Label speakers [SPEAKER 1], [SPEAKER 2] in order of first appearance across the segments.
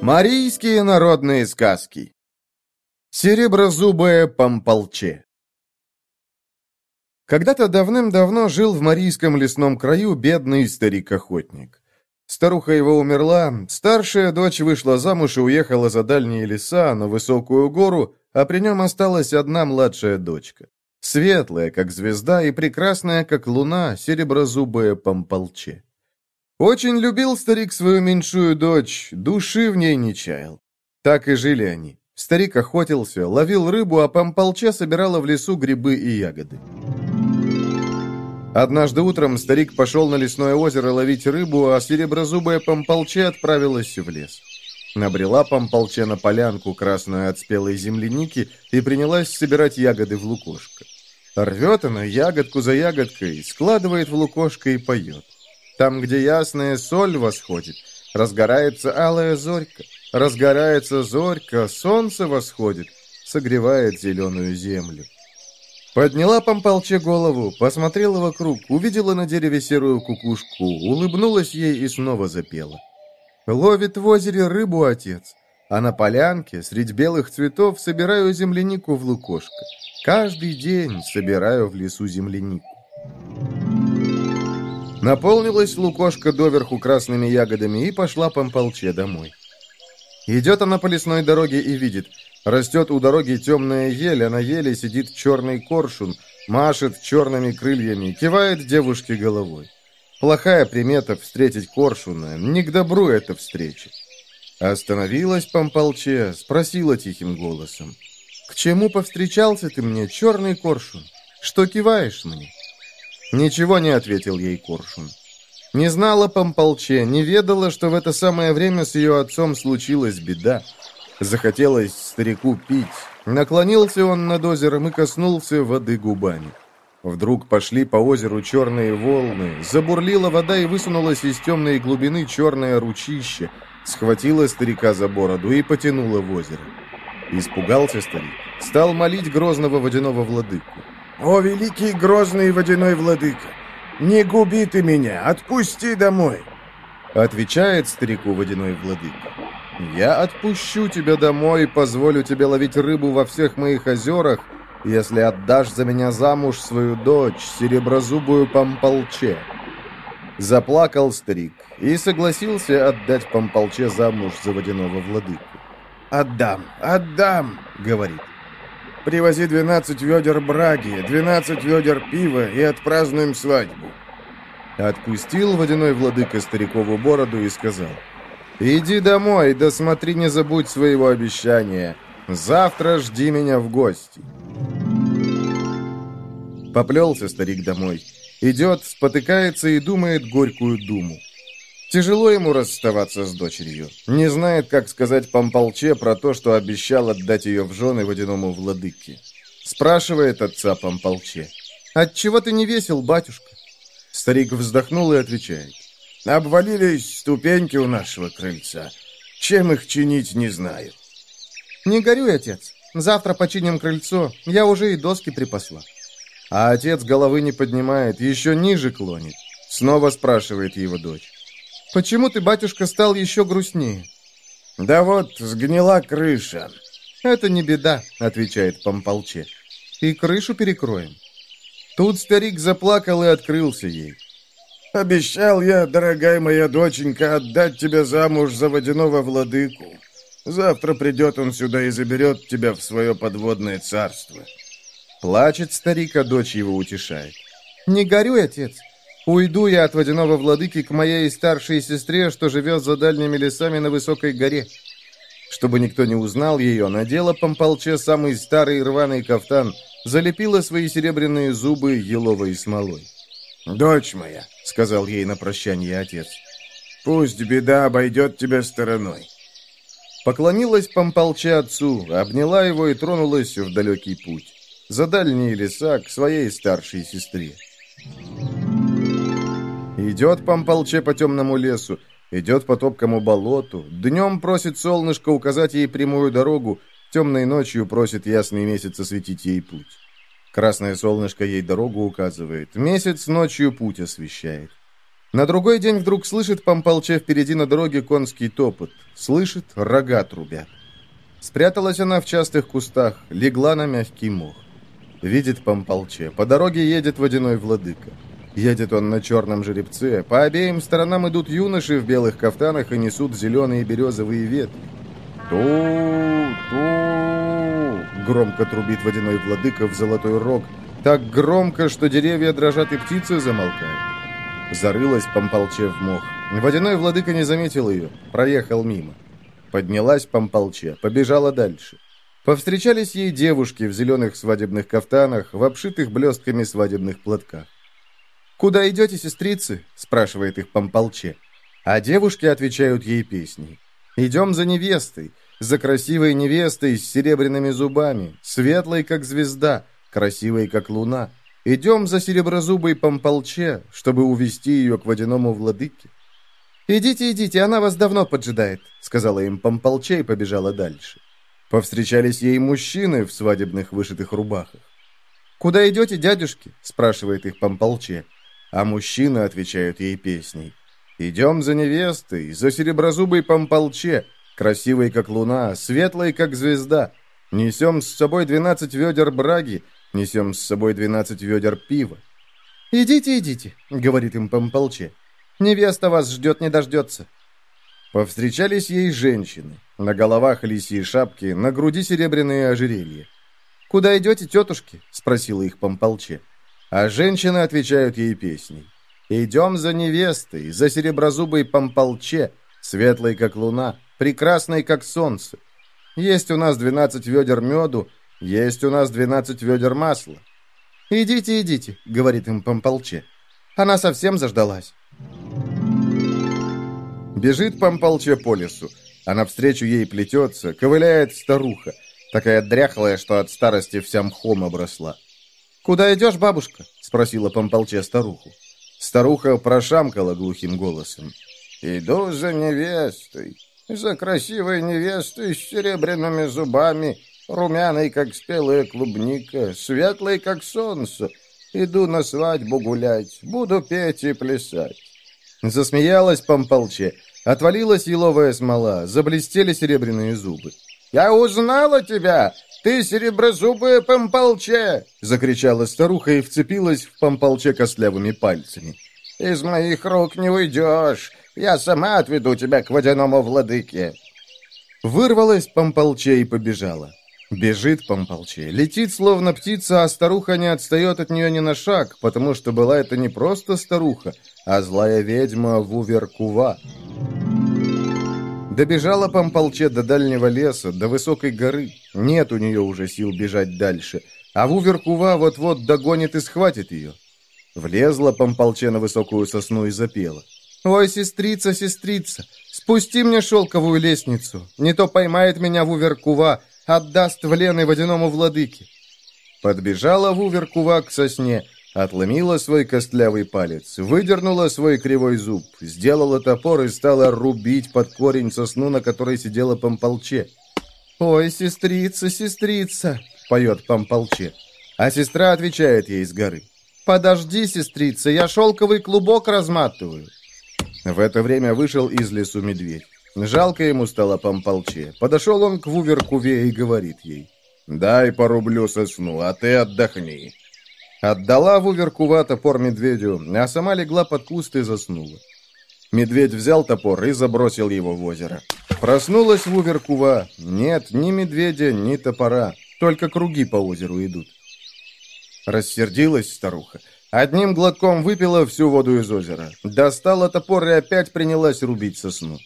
[SPEAKER 1] Марийские народные сказки Сереброзубое помполче Когда-то давным-давно жил в Марийском лесном краю бедный старик-охотник. Старуха его умерла, старшая дочь вышла замуж и уехала за дальние леса, на высокую гору, а при нем осталась одна младшая дочка. Светлая, как звезда, и прекрасная, как луна, сереброзубая помполче. Очень любил старик свою меньшую дочь, души в ней не чаял. Так и жили они. Старик охотился, ловил рыбу, а помполча собирала в лесу грибы и ягоды. Однажды утром старик пошел на лесное озеро ловить рыбу, а сереброзубая помполче отправилась в лес. Набрела помполче на полянку, красную от спелой земляники, и принялась собирать ягоды в лукошко. Рвет она ягодку за ягодкой, складывает в лукошко и поет. Там, где ясная соль восходит, разгорается алая зорька. Разгорается зорька, солнце восходит, согревает зеленую землю. Подняла помполче голову, посмотрела вокруг, увидела на дереве серую кукушку, улыбнулась ей и снова запела. Ловит в озере рыбу отец, а на полянке среди белых цветов собираю землянику в лукошко. Каждый день собираю в лесу землянику. Наполнилась лукошка доверху красными ягодами и пошла помполче домой. Идет она по лесной дороге и видит. Растет у дороги темная ель, а на еле сидит черный коршун, машет черными крыльями, кивает девушке головой. Плохая примета встретить коршуна, не к добру эта встреча. Остановилась помполче, спросила тихим голосом. «К чему повстречался ты мне, черный коршун? Что киваешь мне?» Ничего не ответил ей Коршун. Не знала Помполче, не ведала, что в это самое время с ее отцом случилась беда. Захотелось старику пить. Наклонился он над озером и коснулся воды губами. Вдруг пошли по озеру черные волны, забурлила вода и высунулась из темной глубины черное ручище, схватила старика за бороду и потянула в озеро. Испугался старик, стал молить грозного водяного владыку.
[SPEAKER 2] «О, великий грозный водяной владыка! Не губи ты меня, отпусти домой!»
[SPEAKER 1] Отвечает старику водяной владыка. «Я отпущу тебя домой и позволю тебе ловить рыбу во всех моих озерах, если отдашь за меня замуж свою дочь, сереброзубую помполче». Заплакал старик и согласился отдать помполче замуж за водяного владыку.
[SPEAKER 2] «Отдам, отдам!» — говорит. Привози 12 ведер браги, 12 ведер пива и отпразднуем свадьбу».
[SPEAKER 1] Отпустил водяной владыка старикову бороду и сказал, «Иди домой, да смотри, не забудь своего обещания. Завтра жди меня в гости». Поплелся старик домой. Идет, спотыкается и думает горькую думу. Тяжело ему расставаться с дочерью. Не знает, как сказать Помполче про то, что обещал отдать ее в жены водяному владыке. Спрашивает отца Помполче. «Отчего ты не весел, батюшка?» Старик вздохнул и отвечает.
[SPEAKER 2] «Обвалились ступеньки у нашего крыльца. Чем их чинить, не знаю».
[SPEAKER 3] «Не горюй, отец. Завтра починим крыльцо. Я уже и доски припасла».
[SPEAKER 1] А отец головы не поднимает, еще ниже клонит. Снова спрашивает его дочь.
[SPEAKER 3] Почему ты, батюшка, стал еще грустнее?»
[SPEAKER 2] «Да вот, сгнила крыша».
[SPEAKER 3] «Это не беда», — отвечает Помполче. «И крышу перекроем».
[SPEAKER 1] Тут старик заплакал и открылся ей.
[SPEAKER 2] «Обещал я, дорогая моя доченька, отдать тебя замуж за водяного владыку. Завтра придет он сюда и заберет тебя в свое подводное царство».
[SPEAKER 1] Плачет старик, а дочь его утешает.
[SPEAKER 3] «Не горюй, отец. Уйду я от водяного владыки к моей старшей сестре, что живет за дальними лесами на высокой горе.
[SPEAKER 1] Чтобы никто не узнал ее, надела помполче самый старый рваный кафтан, залепила свои серебряные зубы еловой смолой.
[SPEAKER 2] «Дочь моя», — сказал ей на прощание отец, — «пусть беда обойдет тебя стороной».
[SPEAKER 1] Поклонилась помполче отцу, обняла его и тронулась в далекий путь. За дальние леса к своей старшей сестре. Идет Помполче по темному лесу, идет по топкому болоту, днем просит солнышко указать ей прямую дорогу, темной ночью просит ясный месяц осветить ей путь. Красное солнышко ей дорогу указывает, месяц ночью путь освещает. На другой день вдруг слышит Памполче впереди на дороге конский топот. Слышит, рога трубят. Спряталась она в частых кустах, легла на мягкий мох. Видит Памполче, по дороге едет водяной владыка. Едет он на черном жеребце, по обеим сторонам идут юноши в белых кафтанах и несут зеленые березовые ветви. Ту-ту! Громко трубит водяной владыка в золотой рог, так громко, что деревья дрожат и птицы замолкают. Зарылась Памполче в мох. Водяной владыка не заметил ее, проехал мимо. Поднялась Памполче, побежала дальше. Повстречались ей девушки в зеленых свадебных кафтанах, в обшитых блестками свадебных платках. «Куда идете, сестрицы?» – спрашивает их Памполче. А девушки отвечают ей песней. «Идем за невестой, за красивой невестой с серебряными зубами, светлой, как звезда, красивой, как луна, Идем за сереброзубой помполче, чтобы увести ее к водяному владыке. «Идите, идите, она вас давно поджидает», — сказала им помполче и побежала дальше. Повстречались ей мужчины в свадебных вышитых рубахах. «Куда идете, дядюшки?» — спрашивает их помполче. А мужчины отвечают ей песней. «Идем за невестой, за сереброзубой помполче, красивой, как луна, светлой, как звезда. Несем с собой двенадцать ведер браги, Несем с собой двенадцать ведер пива. «Идите, идите», — говорит им Помполче. «Невеста вас ждет, не дождется». Повстречались ей женщины. На головах лисьи шапки, на груди серебряные ожерелья. «Куда идете, тетушки?» — спросила их Помполче. А женщины отвечают ей песней. «Идем за невестой, за сереброзубой Помполче, светлой, как луна, прекрасной, как солнце. Есть у нас двенадцать ведер меду, есть у нас двенадцать ведер масла. «Идите, идите», — говорит им Помполче. Она совсем заждалась. Бежит Помполче по лесу, а навстречу ей плетется, ковыляет старуха, такая дряхлая, что от старости вся мхом обросла. «Куда идешь, бабушка?» — спросила Помполче старуху. Старуха прошамкала глухим голосом. «Иду за невестой, за красивой невестой с серебряными зубами румяный, как спелая клубника, светлый, как солнце. Иду на свадьбу гулять, буду петь и плясать». Засмеялась Помполче, отвалилась еловая смола, заблестели серебряные зубы. «Я узнала тебя! Ты сереброзубая Помполче!» Закричала старуха и вцепилась в Помполче костлявыми пальцами. «Из моих рук не уйдешь! Я сама отведу тебя к водяному владыке!» Вырвалась Помполче и побежала. Бежит помполче, летит словно птица, а старуха не отстает от нее ни на шаг, потому что была это не просто старуха, а злая ведьма Вуверкува. Добежала помполче до дальнего леса, до высокой горы. Нет у нее уже сил бежать дальше, а Вуверкува вот-вот догонит и схватит ее. Влезла помполче на высокую сосну и запела. «Ой, сестрица, сестрица, спусти мне шелковую лестницу, не то поймает меня Вуверкува, отдаст в Лены водяному владыке. Подбежала Вуверкува к сосне, отломила свой костлявый палец, выдернула свой кривой зуб, сделала топор и стала рубить под корень сосну, на которой сидела Помполче. «Ой, сестрица, сестрица!» — поет Помполче. А сестра отвечает ей с горы. «Подожди, сестрица, я шелковый клубок разматываю». В это время вышел из лесу медведь. Жалко ему стало помполче. Подошел он к Вуверкуве и говорит ей. «Дай порублю сосну, а ты отдохни». Отдала Вуверкува топор медведю, а сама легла под куст и заснула. Медведь взял топор и забросил его в озеро. Проснулась Вуверкува. Нет ни медведя, ни топора. Только круги по озеру идут. Рассердилась старуха. Одним глотком выпила всю воду из озера. Достала топор и опять принялась рубить сосну.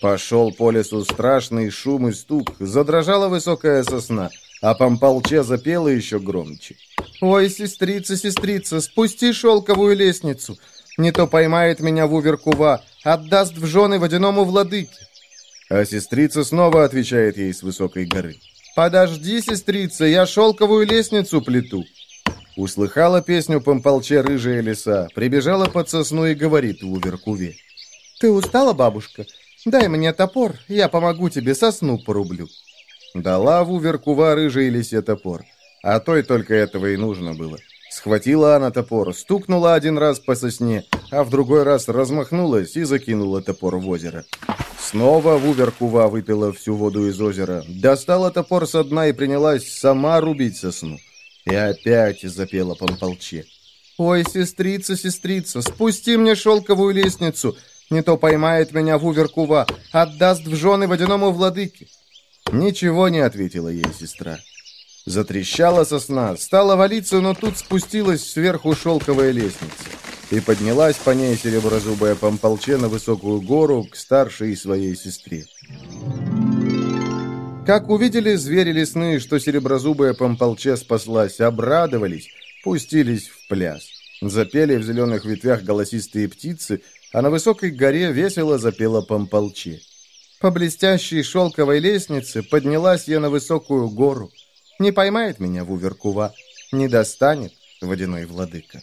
[SPEAKER 1] Пошел по лесу страшный шум и стук, задрожала высокая сосна, а помполче запела еще громче. «Ой, сестрица, сестрица, спусти шелковую лестницу, не то поймает меня Вуверкува, отдаст в жены водяному владыке». А сестрица снова отвечает ей с высокой горы. «Подожди, сестрица, я шелковую лестницу плету». Услыхала песню помполче рыжая лиса, прибежала под сосну и говорит Вуверкуве. «Ты устала, бабушка? Дай мне топор, я помогу тебе сосну порублю». Дала Вуверкува рыжей лисе топор, а той только этого и нужно было. Схватила она топор, стукнула один раз по сосне, а в другой раз размахнулась и закинула топор в озеро. Снова Вуверкува выпила всю воду из озера, достала топор со дна и принялась сама рубить сосну. И опять запела помполче. «Ой, сестрица, сестрица, спусти мне шелковую лестницу, не то поймает меня Вуверкува, отдаст в жены водяному владыке». Ничего не ответила ей сестра. Затрещала сосна, стала валиться, но тут спустилась сверху шелковая лестница. И поднялась по ней сереброзубая помполче на высокую гору к старшей своей сестре. Как увидели звери лесные, что сереброзубая помполче спаслась, обрадовались, пустились в пляс. Запели в зеленых ветвях голосистые птицы, а на высокой горе весело запела помполче. По блестящей шелковой лестнице поднялась я на высокую гору. Не поймает меня Вуверкува, не достанет водяной владыка.